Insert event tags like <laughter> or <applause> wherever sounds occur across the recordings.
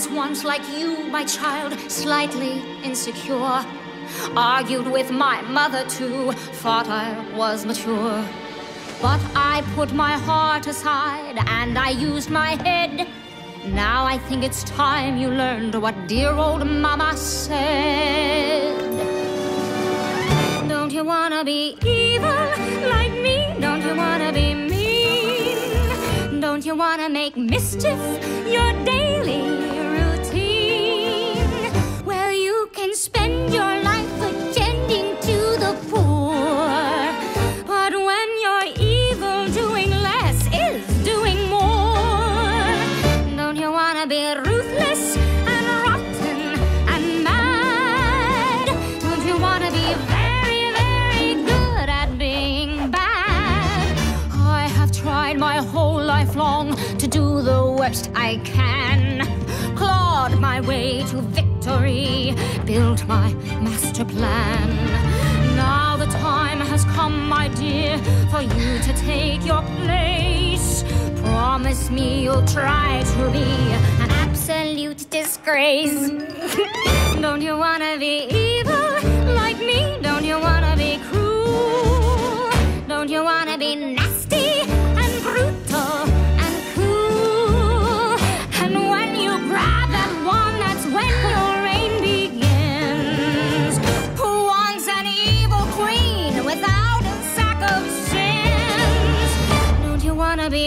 was once like you, my child, slightly insecure. Argued with my mother too, thought I was mature. But I put my heart aside and I used my head. Now I think it's time you learned what dear old mama said. Don't you wanna be evil like me? Don't you wanna be mean? Don't you wanna make mischief your daily whole life long to do the worst I can. Clawed my way to victory, built my master plan. Now the time has come, my dear, for you to take your place. Promise me you'll try to be an absolute disgrace. <laughs> Don't you wanna be evil like me? Don't you wanna be cruel? Don't you wanna be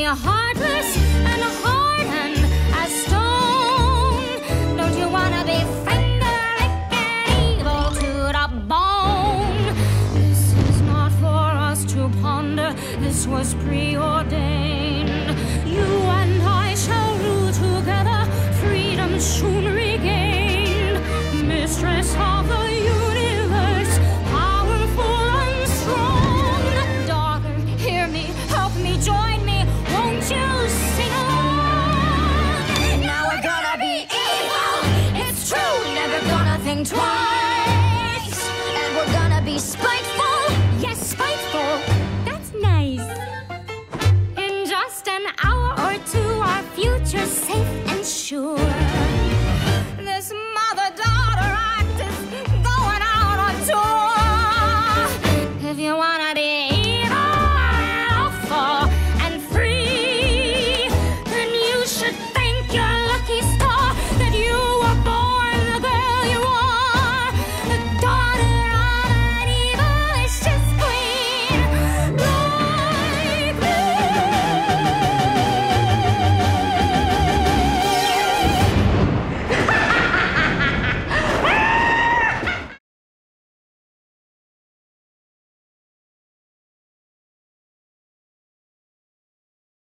heartless and hardened as stone? Don't you wanna be fingerick and evil to the bone? This is not for us to ponder. This was preordained. You and I shall rule together. Freedom soon regained. Mistress of the twice. And we're gonna be spiteful, yes, spiteful.